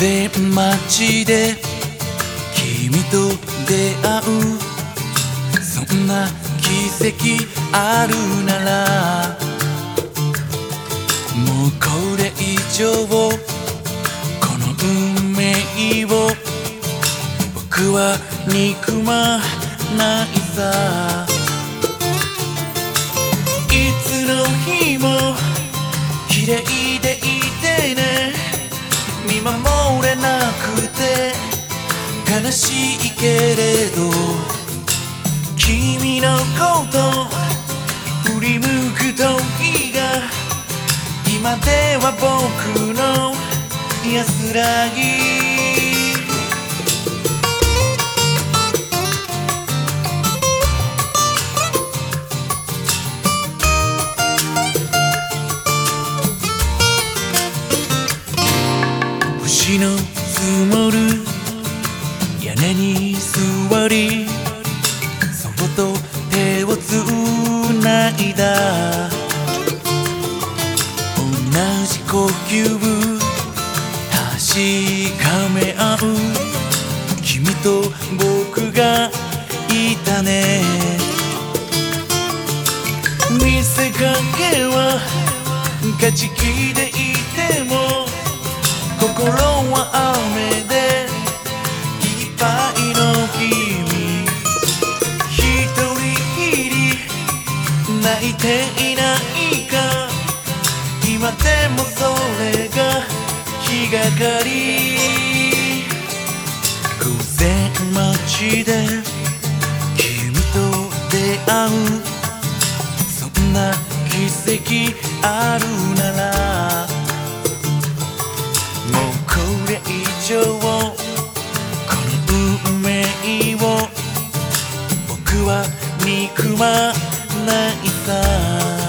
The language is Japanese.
前町で君と出会う。そんな奇跡あるならもうこれ以上この運命を僕は憎まないさ。けれど君のこと振り向く時が今では僕の安らぎ。星の積もる屋根に座りそっと手をつないだ。同じ呼吸確かめ合う。君と僕がいたね。見せかけは勝ち気でいても心いていないか。今でもそれが気がかり。偶然街で君と出会う。そんな奇跡あるなら。もうこれ以上この運命を。僕は憎まないさ